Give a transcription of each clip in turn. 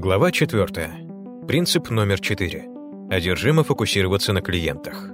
Глава 4. Принцип номер 4. Одержимо фокусироваться на клиентах.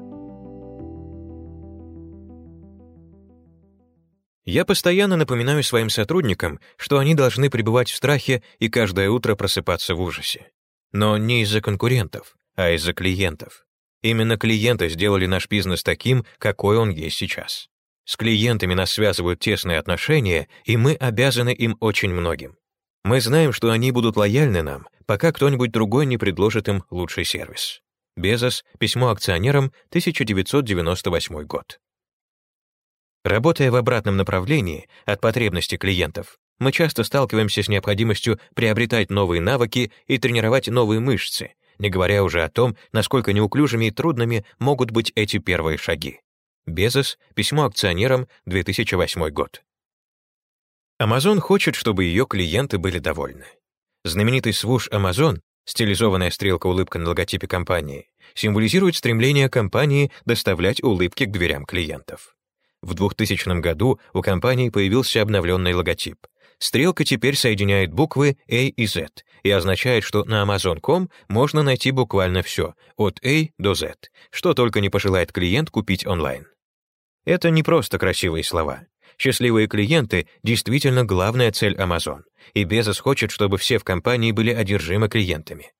Я постоянно напоминаю своим сотрудникам, что они должны пребывать в страхе и каждое утро просыпаться в ужасе. Но не из-за конкурентов, а из-за клиентов. Именно клиенты сделали наш бизнес таким, какой он есть сейчас. С клиентами нас связывают тесные отношения, и мы обязаны им очень многим. Мы знаем, что они будут лояльны нам, пока кто-нибудь другой не предложит им лучший сервис. Безос, письмо акционерам, 1998 год. Работая в обратном направлении от потребностей клиентов, мы часто сталкиваемся с необходимостью приобретать новые навыки и тренировать новые мышцы, не говоря уже о том, насколько неуклюжими и трудными могут быть эти первые шаги. Безос, письмо акционерам, 2008 год. Amazon хочет, чтобы ее клиенты были довольны. Знаменитый свуш Amazon, стилизованная стрелка-улыбка на логотипе компании, символизирует стремление компании доставлять улыбки к дверям клиентов. В 2000 году у компании появился обновленный логотип. Стрелка теперь соединяет буквы A и Z и означает, что на Amazon.com можно найти буквально все, от A до Z, что только не пожелает клиент купить онлайн. Это не просто красивые слова. Счастливые клиенты действительно главная цель Amazon, и Безос хочет, чтобы все в компании были одержимы клиентами.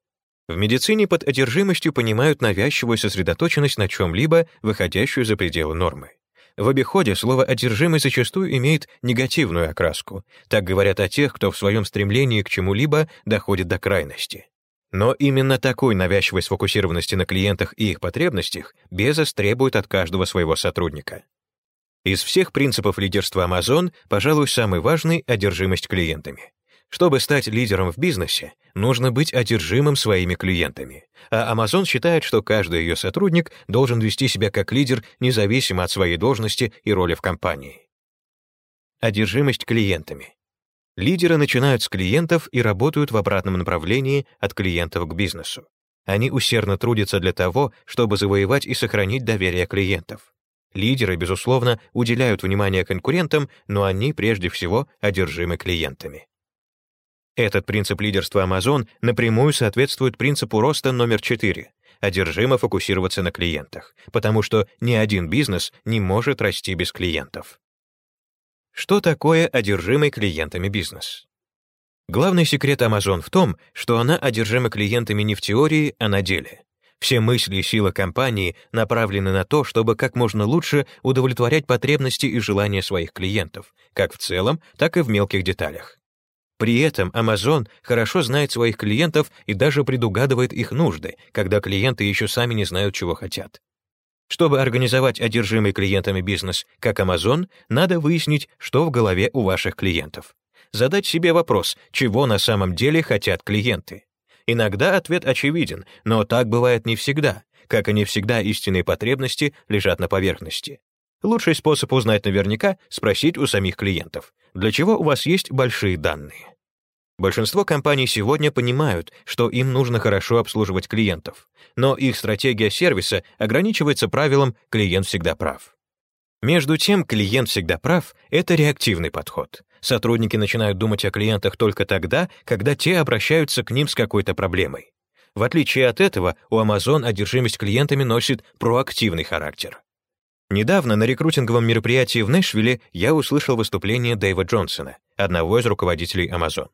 В медицине под одержимостью понимают навязчивую сосредоточенность на чем-либо, выходящую за пределы нормы. В обиходе слово «одержимый» зачастую имеет негативную окраску. Так говорят о тех, кто в своем стремлении к чему-либо доходит до крайности. Но именно такой навязчивой сфокусированности на клиентах и их потребностях Безос требует от каждого своего сотрудника. Из всех принципов лидерства Amazon, пожалуй, самый важный — одержимость клиентами. Чтобы стать лидером в бизнесе, нужно быть одержимым своими клиентами. А Amazon считает, что каждый ее сотрудник должен вести себя как лидер независимо от своей должности и роли в компании. Одержимость клиентами. Лидеры начинают с клиентов и работают в обратном направлении от клиентов к бизнесу. Они усердно трудятся для того, чтобы завоевать и сохранить доверие клиентов. Лидеры, безусловно, уделяют внимание конкурентам, но они прежде всего одержимы клиентами. Этот принцип лидерства Amazon напрямую соответствует принципу роста номер 4 — одержимо фокусироваться на клиентах, потому что ни один бизнес не может расти без клиентов. Что такое одержимый клиентами бизнес? Главный секрет Amazon в том, что она одержима клиентами не в теории, а на деле. Все мысли и сила компании направлены на то, чтобы как можно лучше удовлетворять потребности и желания своих клиентов, как в целом, так и в мелких деталях. При этом Amazon хорошо знает своих клиентов и даже предугадывает их нужды, когда клиенты еще сами не знают, чего хотят. Чтобы организовать одержимый клиентами бизнес, как Amazon, надо выяснить, что в голове у ваших клиентов. Задать себе вопрос, чего на самом деле хотят клиенты. Иногда ответ очевиден, но так бывает не всегда, как и не всегда истинные потребности лежат на поверхности. Лучший способ узнать наверняка — спросить у самих клиентов, для чего у вас есть большие данные. Большинство компаний сегодня понимают, что им нужно хорошо обслуживать клиентов, но их стратегия сервиса ограничивается правилом «клиент всегда прав». Между тем, клиент всегда прав — это реактивный подход. Сотрудники начинают думать о клиентах только тогда, когда те обращаются к ним с какой-то проблемой. В отличие от этого, у Amazon одержимость клиентами носит проактивный характер. Недавно на рекрутинговом мероприятии в Нэшвилле я услышал выступление Дэйва Джонсона, одного из руководителей Amazon.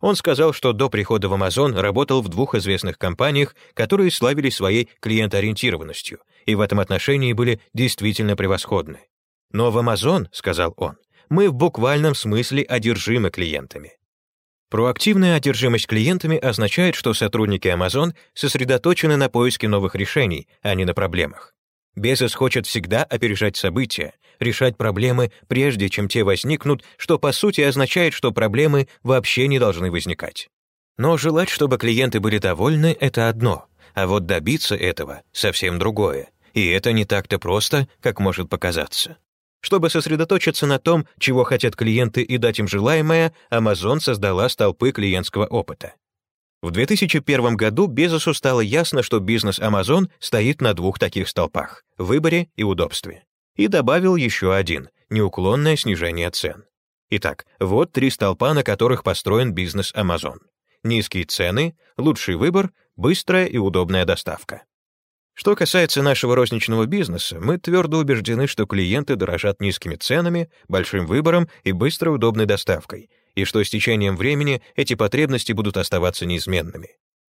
Он сказал, что до прихода в Amazon работал в двух известных компаниях, которые славились своей клиентоориентированностью, и в этом отношении были действительно превосходны. Но в Amazon, сказал он, мы в буквальном смысле одержимы клиентами. Проактивная одержимость клиентами означает, что сотрудники Amazon сосредоточены на поиске новых решений, а не на проблемах. Безос хочет всегда опережать события, решать проблемы, прежде чем те возникнут, что по сути означает, что проблемы вообще не должны возникать. Но желать, чтобы клиенты были довольны, это одно, а вот добиться этого — совсем другое. И это не так-то просто, как может показаться. Чтобы сосредоточиться на том, чего хотят клиенты и дать им желаемое, Amazon создала столпы клиентского опыта. В 2001 году Безосу стало ясно, что бизнес Amazon стоит на двух таких столпах — выборе и удобстве. И добавил еще один — неуклонное снижение цен. Итак, вот три столпа, на которых построен бизнес Amazon. низкие цены, лучший выбор, быстрая и удобная доставка. Что касается нашего розничного бизнеса, мы твердо убеждены, что клиенты дорожат низкими ценами, большим выбором и быстрой удобной доставкой, и что с течением времени эти потребности будут оставаться неизменными.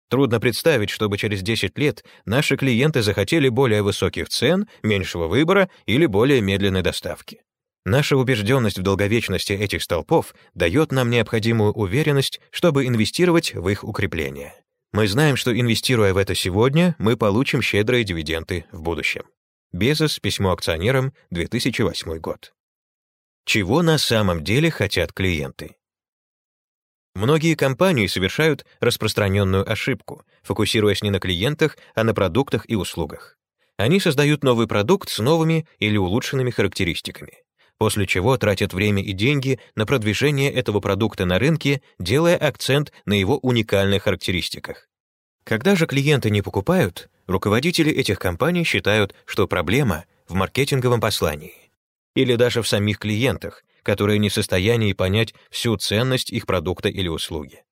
Трудно представить, чтобы через 10 лет наши клиенты захотели более высоких цен, меньшего выбора или более медленной доставки. Наша убежденность в долговечности этих столпов дает нам необходимую уверенность, чтобы инвестировать в их укрепление. Мы знаем, что инвестируя в это сегодня, мы получим щедрые дивиденды в будущем. Безос, письмо акционерам, 2008 год. Чего на самом деле хотят клиенты? Многие компании совершают распространенную ошибку, фокусируясь не на клиентах, а на продуктах и услугах. Они создают новый продукт с новыми или улучшенными характеристиками, после чего тратят время и деньги на продвижение этого продукта на рынке, делая акцент на его уникальных характеристиках. Когда же клиенты не покупают, руководители этих компаний считают, что проблема в маркетинговом послании или даже в самих клиентах, которые не в состоянии понять всю ценность их продукта или услуги.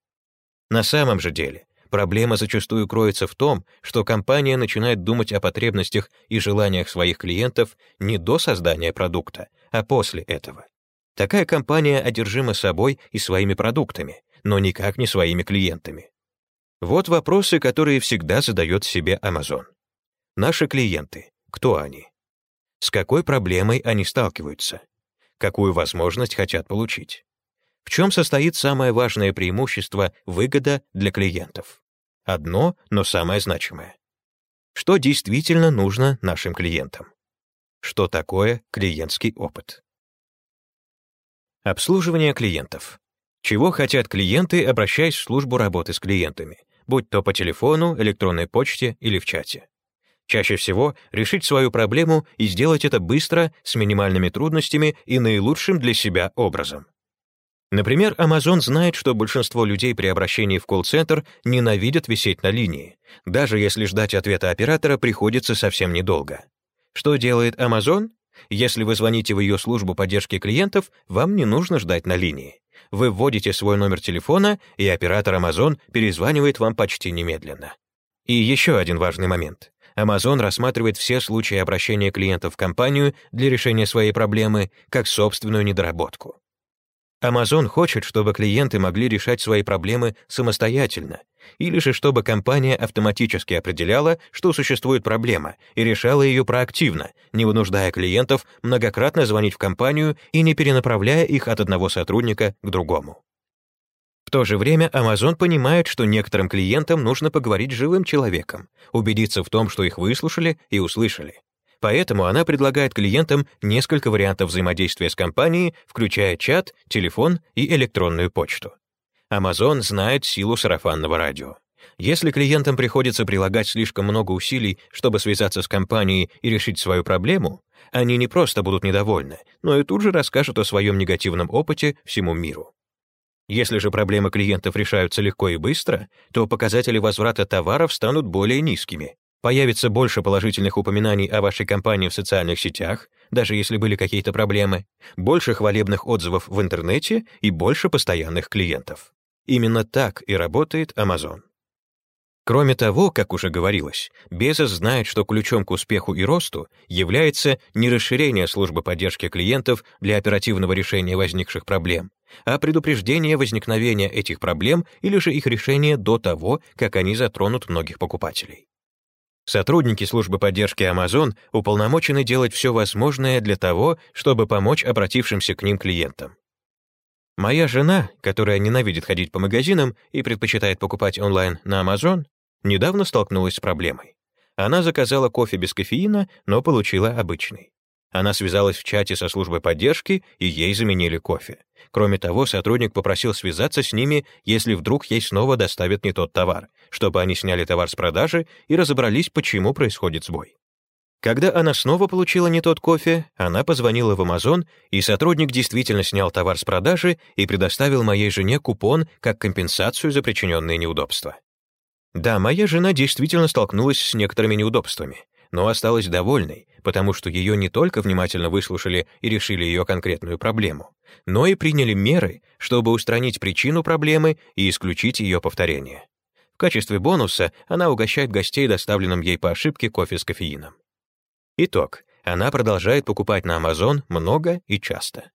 На самом же деле, проблема зачастую кроется в том, что компания начинает думать о потребностях и желаниях своих клиентов не до создания продукта, а после этого. Такая компания одержима собой и своими продуктами, но никак не своими клиентами. Вот вопросы, которые всегда задает себе Amazon. Наши клиенты, кто они? С какой проблемой они сталкиваются? какую возможность хотят получить. В чем состоит самое важное преимущество, выгода для клиентов? Одно, но самое значимое. Что действительно нужно нашим клиентам? Что такое клиентский опыт? Обслуживание клиентов. Чего хотят клиенты, обращаясь в службу работы с клиентами, будь то по телефону, электронной почте или в чате? Чаще всего решить свою проблему и сделать это быстро, с минимальными трудностями и наилучшим для себя образом. Например, Amazon знает, что большинство людей при обращении в колл-центр ненавидят висеть на линии, даже если ждать ответа оператора приходится совсем недолго. Что делает Amazon? Если вы звоните в ее службу поддержки клиентов, вам не нужно ждать на линии. Вы вводите свой номер телефона, и оператор Amazon перезванивает вам почти немедленно. И еще один важный момент. Amazon рассматривает все случаи обращения клиентов в компанию для решения своей проблемы как собственную недоработку. Amazon хочет, чтобы клиенты могли решать свои проблемы самостоятельно, или же чтобы компания автоматически определяла, что существует проблема, и решала ее проактивно, не вынуждая клиентов многократно звонить в компанию и не перенаправляя их от одного сотрудника к другому. В то же время Amazon понимает, что некоторым клиентам нужно поговорить с живым человеком, убедиться в том, что их выслушали и услышали. Поэтому она предлагает клиентам несколько вариантов взаимодействия с компанией, включая чат, телефон и электронную почту. Amazon знает силу сарафанного радио. Если клиентам приходится прилагать слишком много усилий, чтобы связаться с компанией и решить свою проблему, они не просто будут недовольны, но и тут же расскажут о своем негативном опыте всему миру. Если же проблемы клиентов решаются легко и быстро, то показатели возврата товаров станут более низкими. Появится больше положительных упоминаний о вашей компании в социальных сетях, даже если были какие-то проблемы, больше хвалебных отзывов в интернете и больше постоянных клиентов. Именно так и работает Amazon. Кроме того, как уже говорилось, Безос знает, что ключом к успеху и росту является не расширение службы поддержки клиентов для оперативного решения возникших проблем, а предупреждение возникновения этих проблем или же их решение до того, как они затронут многих покупателей. Сотрудники службы поддержки Amazon уполномочены делать все возможное для того, чтобы помочь обратившимся к ним клиентам. Моя жена, которая ненавидит ходить по магазинам и предпочитает покупать онлайн на Amazon, недавно столкнулась с проблемой. Она заказала кофе без кофеина, но получила обычный. Она связалась в чате со службой поддержки, и ей заменили кофе. Кроме того, сотрудник попросил связаться с ними, если вдруг ей снова доставят не тот товар, чтобы они сняли товар с продажи и разобрались, почему происходит сбой. Когда она снова получила не тот кофе, она позвонила в Amazon, и сотрудник действительно снял товар с продажи и предоставил моей жене купон как компенсацию за причиненные неудобства. Да, моя жена действительно столкнулась с некоторыми неудобствами, но осталась довольной, потому что ее не только внимательно выслушали и решили ее конкретную проблему, но и приняли меры, чтобы устранить причину проблемы и исключить ее повторение. В качестве бонуса она угощает гостей доставленным ей по ошибке кофе с кофеином. Итог. Она продолжает покупать на Amazon много и часто.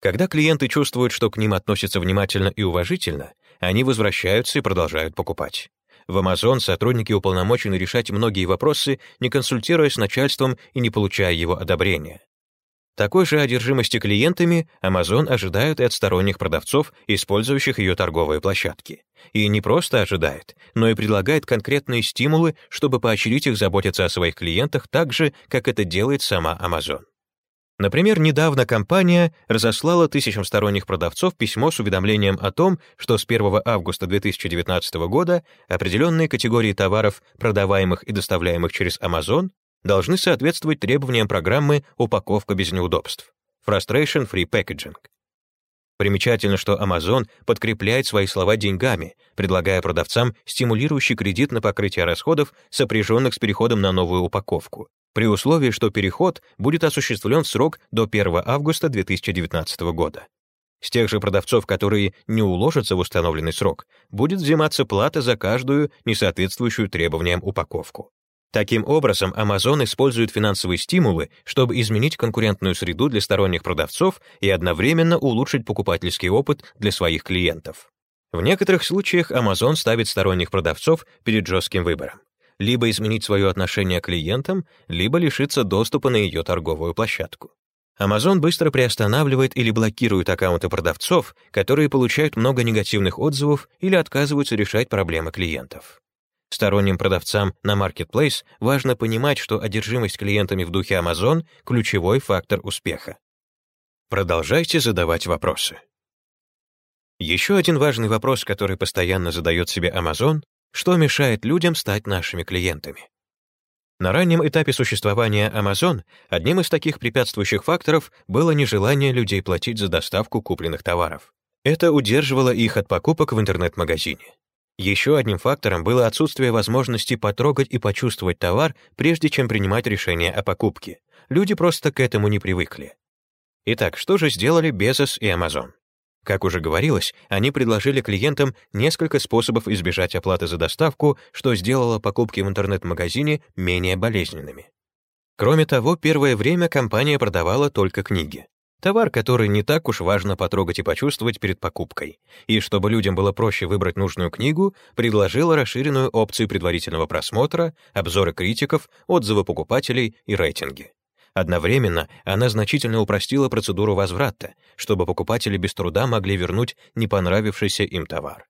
Когда клиенты чувствуют, что к ним относятся внимательно и уважительно, они возвращаются и продолжают покупать. В Amazon сотрудники уполномочены решать многие вопросы, не консультируясь с начальством и не получая его одобрения. Такой же одержимости клиентами Amazon ожидают и от сторонних продавцов, использующих ее торговые площадки. И не просто ожидает, но и предлагает конкретные стимулы, чтобы поощрить их заботиться о своих клиентах так же, как это делает сама Amazon. Например, недавно компания разослала тысячам сторонних продавцов письмо с уведомлением о том, что с 1 августа 2019 года определенные категории товаров, продаваемых и доставляемых через Amazon, должны соответствовать требованиям программы «Упаковка без неудобств» Frustration Free Packaging. Примечательно, что Amazon подкрепляет свои слова деньгами, предлагая продавцам стимулирующий кредит на покрытие расходов, сопряженных с переходом на новую упаковку, при условии, что переход будет осуществлен в срок до 1 августа 2019 года. С тех же продавцов, которые не уложатся в установленный срок, будет взиматься плата за каждую несоответствующую требованиям упаковку. Таким образом, Amazon использует финансовые стимулы, чтобы изменить конкурентную среду для сторонних продавцов и одновременно улучшить покупательский опыт для своих клиентов. В некоторых случаях Amazon ставит сторонних продавцов перед жестким выбором либо изменить свое отношение к клиентам, либо лишиться доступа на ее торговую площадку. Amazon быстро приостанавливает или блокирует аккаунты продавцов, которые получают много негативных отзывов или отказываются решать проблемы клиентов. Сторонним продавцам на Marketplace важно понимать, что одержимость клиентами в духе Amazon — ключевой фактор успеха. Продолжайте задавать вопросы. Еще один важный вопрос, который постоянно задает себе Amazon, что мешает людям стать нашими клиентами? На раннем этапе существования Amazon одним из таких препятствующих факторов было нежелание людей платить за доставку купленных товаров. Это удерживало их от покупок в интернет-магазине. Еще одним фактором было отсутствие возможности потрогать и почувствовать товар, прежде чем принимать решение о покупке. Люди просто к этому не привыкли. Итак, что же сделали Bezos и Amazon? Как уже говорилось, они предложили клиентам несколько способов избежать оплаты за доставку, что сделало покупки в интернет-магазине менее болезненными. Кроме того, первое время компания продавала только книги. Товар, который не так уж важно потрогать и почувствовать перед покупкой. И чтобы людям было проще выбрать нужную книгу, предложила расширенную опцию предварительного просмотра, обзоры критиков, отзывы покупателей и рейтинги. Одновременно она значительно упростила процедуру возврата, чтобы покупатели без труда могли вернуть не понравившийся им товар.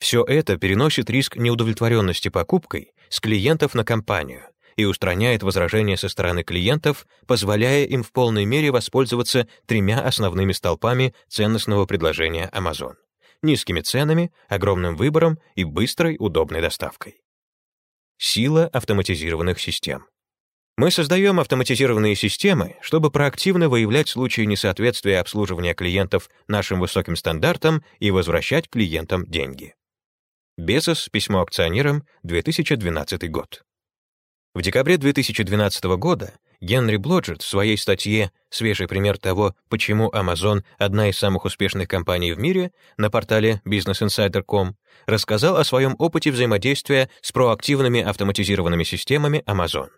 Все это переносит риск неудовлетворенности покупкой с клиентов на компанию и устраняет возражения со стороны клиентов, позволяя им в полной мере воспользоваться тремя основными столпами ценностного предложения Amazon — низкими ценами, огромным выбором и быстрой, удобной доставкой. Сила автоматизированных систем. Мы создаем автоматизированные системы, чтобы проактивно выявлять случаи несоответствия обслуживания клиентов нашим высоким стандартам и возвращать клиентам деньги. Безос, письмо акционерам, 2012 год. В декабре 2012 года Генри Блоджет в своей статье «Свежий пример того, почему Amazon — одна из самых успешных компаний в мире» на портале BusinessInsider.com рассказал о своем опыте взаимодействия с проактивными автоматизированными системами Amazon.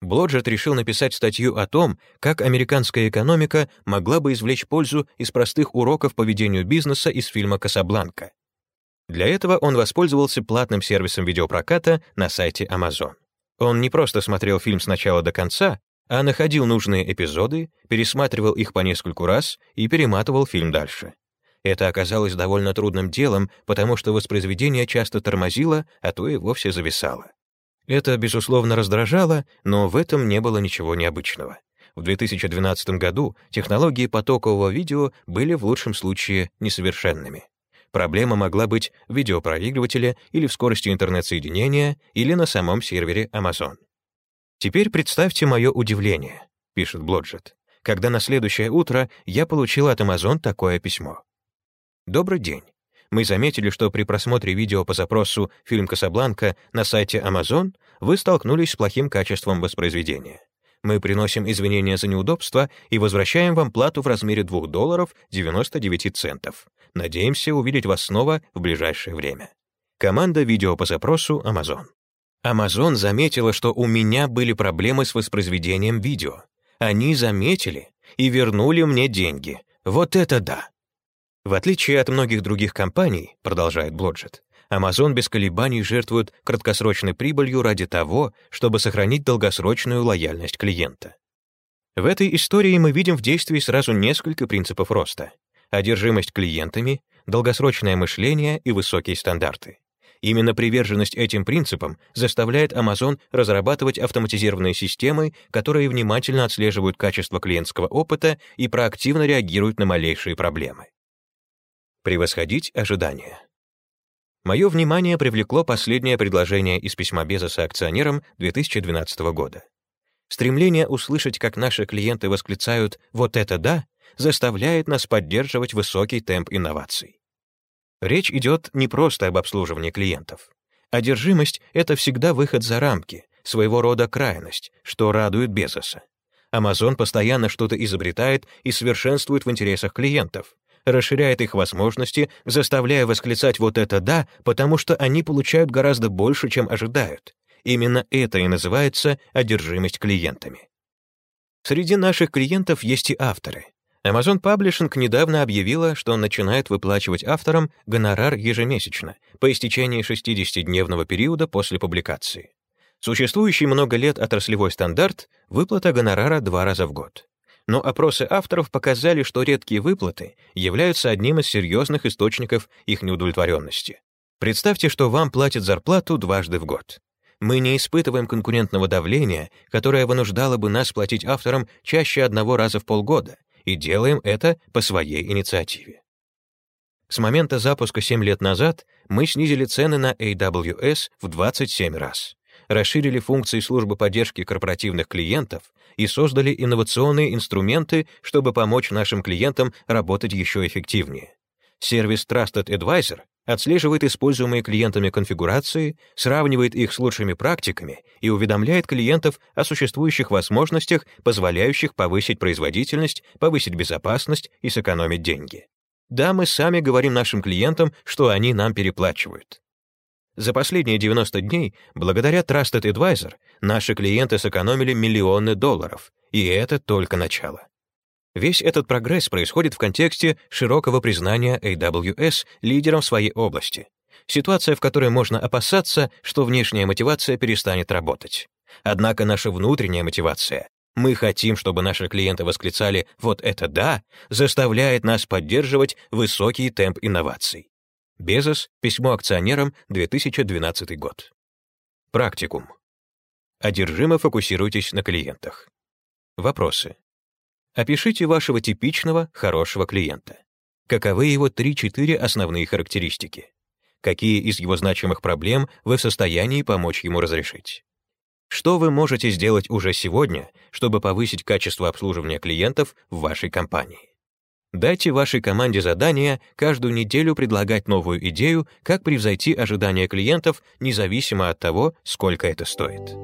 Блоджет решил написать статью о том, как американская экономика могла бы извлечь пользу из простых уроков по ведению бизнеса из фильма «Касабланка». Для этого он воспользовался платным сервисом видеопроката на сайте Amazon. Он не просто смотрел фильм с начала до конца, а находил нужные эпизоды, пересматривал их по нескольку раз и перематывал фильм дальше. Это оказалось довольно трудным делом, потому что воспроизведение часто тормозило, а то и вовсе зависало. Это, безусловно, раздражало, но в этом не было ничего необычного. В 2012 году технологии потокового видео были в лучшем случае несовершенными. Проблема могла быть в видеопроигрывателе или в скорости интернет-соединения, или на самом сервере Amazon. «Теперь представьте мое удивление», — пишет Блоджет, когда на следующее утро я получил от Amazon такое письмо. «Добрый день мы заметили, что при просмотре видео по запросу «Фильм Касабланка» на сайте Amazon вы столкнулись с плохим качеством воспроизведения. Мы приносим извинения за неудобства и возвращаем вам плату в размере 2 долларов 99 центов. Надеемся увидеть вас снова в ближайшее время. Команда видео по запросу Amazon. Amazon заметила, что у меня были проблемы с воспроизведением видео. Они заметили и вернули мне деньги. Вот это да! В отличие от многих других компаний, продолжает Блоджет, Amazon без колебаний жертвует краткосрочной прибылью ради того, чтобы сохранить долгосрочную лояльность клиента. В этой истории мы видим в действии сразу несколько принципов роста. Одержимость клиентами, долгосрочное мышление и высокие стандарты. Именно приверженность этим принципам заставляет Amazon разрабатывать автоматизированные системы, которые внимательно отслеживают качество клиентского опыта и проактивно реагируют на малейшие проблемы. Превосходить ожидания. Мое внимание привлекло последнее предложение из письма Безоса акционерам 2012 года. Стремление услышать, как наши клиенты восклицают «вот это да», заставляет нас поддерживать высокий темп инноваций. Речь идет не просто об обслуживании клиентов. Одержимость — это всегда выход за рамки, своего рода крайность, что радует Безоса. Amazon постоянно что-то изобретает и совершенствует в интересах клиентов, расширяет их возможности, заставляя восклицать «вот это да», потому что они получают гораздо больше, чем ожидают. Именно это и называется одержимость клиентами. Среди наших клиентов есть и авторы. Amazon Publishing недавно объявила, что он начинает выплачивать авторам гонорар ежемесячно, по истечении 60-дневного периода после публикации. Существующий много лет отраслевой стандарт — выплата гонорара два раза в год но опросы авторов показали, что редкие выплаты являются одним из серьезных источников их неудовлетворенности. Представьте, что вам платят зарплату дважды в год. Мы не испытываем конкурентного давления, которое вынуждало бы нас платить авторам чаще одного раза в полгода, и делаем это по своей инициативе. С момента запуска 7 лет назад мы снизили цены на AWS в 27 раз расширили функции службы поддержки корпоративных клиентов и создали инновационные инструменты, чтобы помочь нашим клиентам работать еще эффективнее. Сервис Trusted Advisor отслеживает используемые клиентами конфигурации, сравнивает их с лучшими практиками и уведомляет клиентов о существующих возможностях, позволяющих повысить производительность, повысить безопасность и сэкономить деньги. Да, мы сами говорим нашим клиентам, что они нам переплачивают. За последние 90 дней, благодаря Trusted Advisor, наши клиенты сэкономили миллионы долларов, и это только начало. Весь этот прогресс происходит в контексте широкого признания AWS лидером в своей области. Ситуация, в которой можно опасаться, что внешняя мотивация перестанет работать. Однако наша внутренняя мотивация мы хотим, чтобы наши клиенты восклицали «вот это да», заставляет нас поддерживать высокий темп инноваций. Безос, письмо акционерам, 2012 год. Практикум. Одержимо фокусируйтесь на клиентах. Вопросы. Опишите вашего типичного хорошего клиента. Каковы его 3-4 основные характеристики? Какие из его значимых проблем вы в состоянии помочь ему разрешить? Что вы можете сделать уже сегодня, чтобы повысить качество обслуживания клиентов в вашей компании? Дайте вашей команде задание каждую неделю предлагать новую идею, как превзойти ожидания клиентов, независимо от того, сколько это стоит.